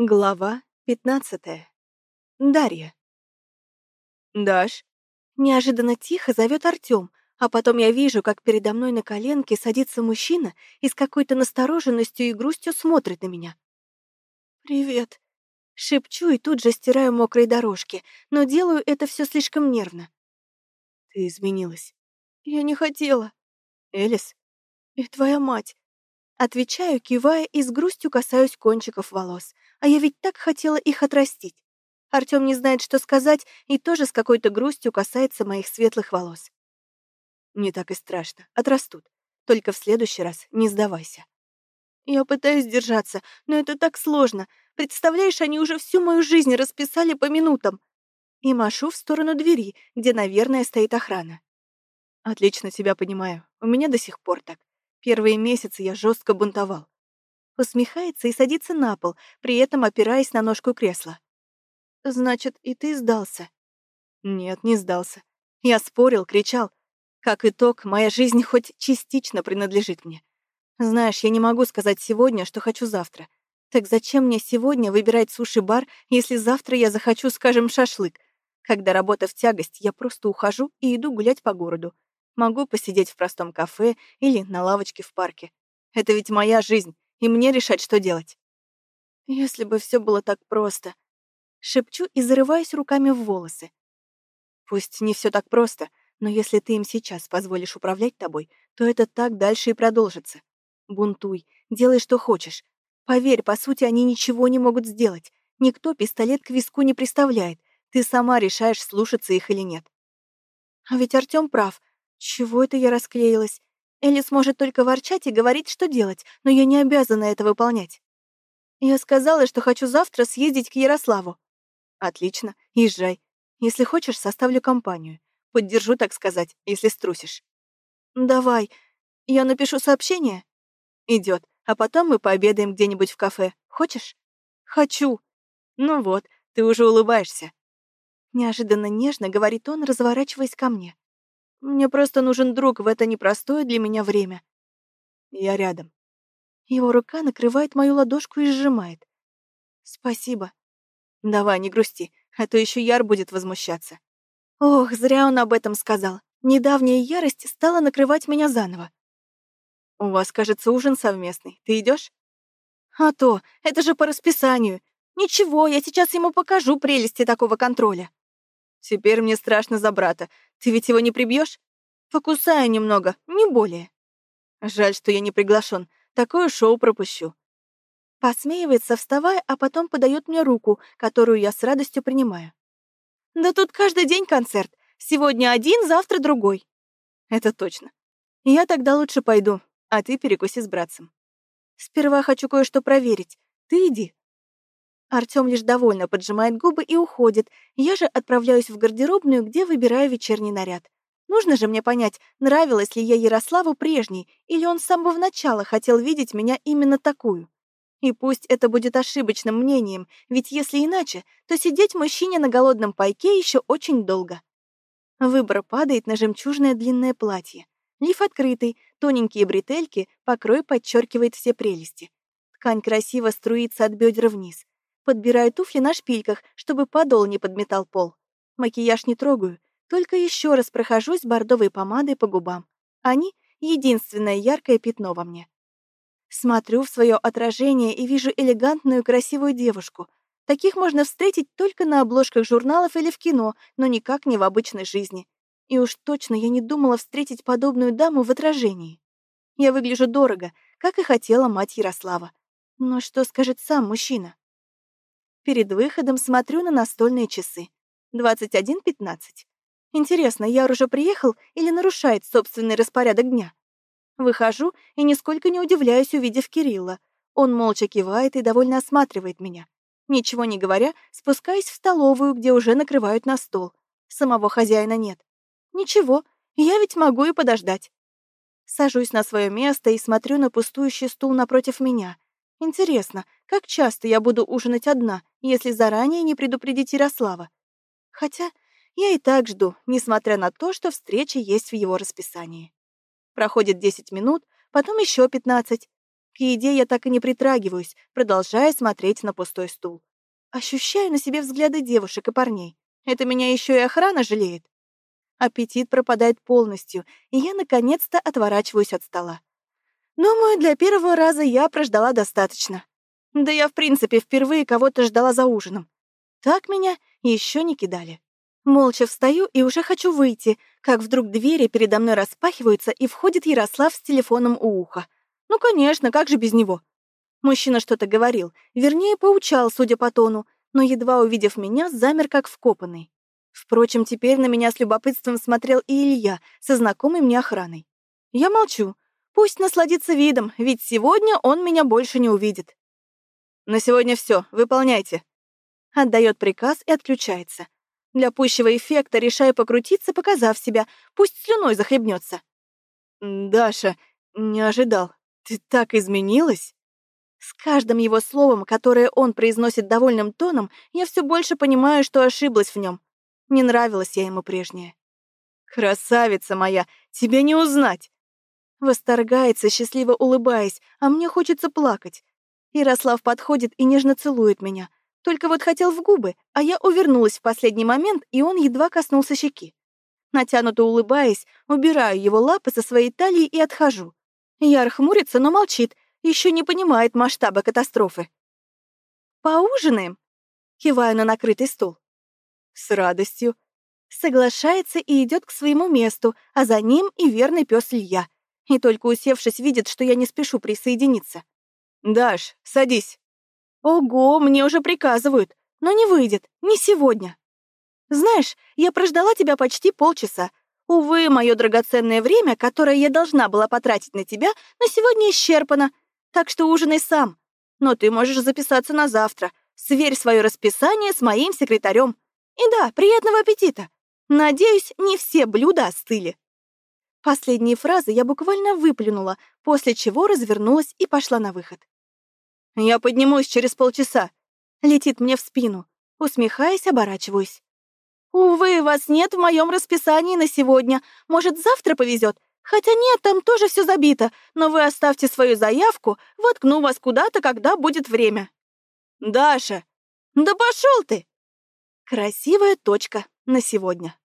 Глава пятнадцатая. Дарья. «Даш?» Неожиданно тихо зовет Артём, а потом я вижу, как передо мной на коленке садится мужчина и с какой-то настороженностью и грустью смотрит на меня. «Привет». Шепчу и тут же стираю мокрые дорожки, но делаю это все слишком нервно. «Ты изменилась». «Я не хотела». «Элис?» «И твоя мать». Отвечаю, кивая и с грустью касаюсь кончиков волос. А я ведь так хотела их отрастить. Артём не знает, что сказать, и тоже с какой-то грустью касается моих светлых волос. Не так и страшно. Отрастут. Только в следующий раз не сдавайся. Я пытаюсь держаться, но это так сложно. Представляешь, они уже всю мою жизнь расписали по минутам. И машу в сторону двери, где, наверное, стоит охрана. Отлично тебя понимаю. У меня до сих пор так. Первые месяцы я жестко бунтовал. Усмехается и садится на пол, при этом опираясь на ножку кресла. Значит, и ты сдался? Нет, не сдался. Я спорил, кричал. Как итог, моя жизнь хоть частично принадлежит мне. Знаешь, я не могу сказать сегодня, что хочу завтра. Так зачем мне сегодня выбирать суши-бар, если завтра я захочу, скажем, шашлык? Когда работа в тягость, я просто ухожу и иду гулять по городу. Могу посидеть в простом кафе или на лавочке в парке. Это ведь моя жизнь, и мне решать, что делать. Если бы все было так просто. Шепчу и зарываюсь руками в волосы. Пусть не все так просто, но если ты им сейчас позволишь управлять тобой, то это так дальше и продолжится. Бунтуй, делай, что хочешь. Поверь, по сути, они ничего не могут сделать. Никто пистолет к виску не приставляет. Ты сама решаешь, слушаться их или нет. А ведь Артём прав. Чего это я расклеилась? Элис может только ворчать и говорить, что делать, но я не обязана это выполнять. Я сказала, что хочу завтра съездить к Ярославу. Отлично, езжай. Если хочешь, составлю компанию. Поддержу, так сказать, если струсишь. Давай. Я напишу сообщение? Идет. А потом мы пообедаем где-нибудь в кафе. Хочешь? Хочу. Ну вот, ты уже улыбаешься. Неожиданно нежно говорит он, разворачиваясь ко мне. Мне просто нужен друг в это непростое для меня время. Я рядом. Его рука накрывает мою ладошку и сжимает. Спасибо. Давай, не грусти, а то еще Яр будет возмущаться. Ох, зря он об этом сказал. Недавняя ярость стала накрывать меня заново. У вас, кажется, ужин совместный. Ты идешь? А то, это же по расписанию. Ничего, я сейчас ему покажу прелести такого контроля. Теперь мне страшно за брата. Ты ведь его не прибьешь? Покусаю немного, не более. Жаль, что я не приглашен. Такое шоу пропущу. Посмеивается, вставая, а потом подает мне руку, которую я с радостью принимаю. Да тут каждый день концерт. Сегодня один, завтра другой. Это точно. Я тогда лучше пойду, а ты перекуси с братцем. Сперва хочу кое-что проверить. Ты иди. Артём лишь довольно поджимает губы и уходит. Я же отправляюсь в гардеробную, где выбираю вечерний наряд. Нужно же мне понять, нравилась ли я Ярославу прежней, или он с самого начала хотел видеть меня именно такую. И пусть это будет ошибочным мнением, ведь если иначе, то сидеть мужчине на голодном пайке еще очень долго. Выбор падает на жемчужное длинное платье. Лиф открытый, тоненькие бретельки, покрой подчеркивает все прелести. Ткань красиво струится от бедер вниз. Подбираю туфли на шпильках, чтобы подол не подметал пол. Макияж не трогаю, только еще раз прохожусь бордовой помадой по губам. Они — единственное яркое пятно во мне. Смотрю в свое отражение и вижу элегантную красивую девушку. Таких можно встретить только на обложках журналов или в кино, но никак не в обычной жизни. И уж точно я не думала встретить подобную даму в отражении. Я выгляжу дорого, как и хотела мать Ярослава. Но что скажет сам мужчина? Перед выходом смотрю на настольные часы. 21.15. Интересно, Яр уже приехал или нарушает собственный распорядок дня? Выхожу и нисколько не удивляюсь, увидев Кирилла. Он молча кивает и довольно осматривает меня. Ничего не говоря, спускаюсь в столовую, где уже накрывают на стол. Самого хозяина нет. Ничего, я ведь могу и подождать. Сажусь на свое место и смотрю на пустующий стул напротив меня. Интересно, как часто я буду ужинать одна, если заранее не предупредить Ярослава? Хотя я и так жду, несмотря на то, что встреча есть в его расписании. Проходит 10 минут, потом еще 15. К еде я так и не притрагиваюсь, продолжая смотреть на пустой стул. Ощущаю на себе взгляды девушек и парней. Это меня еще и охрана жалеет. Аппетит пропадает полностью, и я наконец-то отворачиваюсь от стола. Думаю, для первого раза я прождала достаточно. Да я, в принципе, впервые кого-то ждала за ужином. Так меня еще не кидали. Молча встаю и уже хочу выйти, как вдруг двери передо мной распахиваются, и входит Ярослав с телефоном у уха. Ну, конечно, как же без него? Мужчина что-то говорил, вернее, поучал, судя по тону, но, едва увидев меня, замер как вкопанный. Впрочем, теперь на меня с любопытством смотрел и Илья со знакомой мне охраной. Я молчу. Пусть насладится видом, ведь сегодня он меня больше не увидит. «На сегодня все, выполняйте», — отдает приказ и отключается. Для пущего эффекта решаю покрутиться, показав себя, пусть слюной захлебнется. «Даша, не ожидал. Ты так изменилась?» С каждым его словом, которое он произносит довольным тоном, я все больше понимаю, что ошиблась в нем. Не нравилась я ему прежняя. «Красавица моя, тебе не узнать!» Восторгается, счастливо улыбаясь, а мне хочется плакать. Ярослав подходит и нежно целует меня, только вот хотел в губы, а я увернулась в последний момент, и он едва коснулся щеки. Натянуто улыбаясь, убираю его лапы со своей талии и отхожу. Яр хмурится, но молчит, еще не понимает масштаба катастрофы. «Поужинаем?» Киваю на накрытый стул. «С радостью». Соглашается и идет к своему месту, а за ним и верный пес Илья. И только усевшись, видит, что я не спешу присоединиться. «Даш, садись». Ого, мне уже приказывают. Но не выйдет, не сегодня. Знаешь, я прождала тебя почти полчаса. Увы, мое драгоценное время, которое я должна была потратить на тебя, на сегодня исчерпано. Так что ужинай сам. Но ты можешь записаться на завтра. Сверь свое расписание с моим секретарем. И да, приятного аппетита. Надеюсь, не все блюда остыли. Последние фразы я буквально выплюнула, после чего развернулась и пошла на выход. «Я поднимусь через полчаса», — летит мне в спину. Усмехаясь, оборачиваюсь. «Увы, вас нет в моем расписании на сегодня. Может, завтра повезет? Хотя нет, там тоже все забито, но вы оставьте свою заявку, воткну вас куда-то, когда будет время». «Даша!» «Да пошел ты!» Красивая точка на сегодня.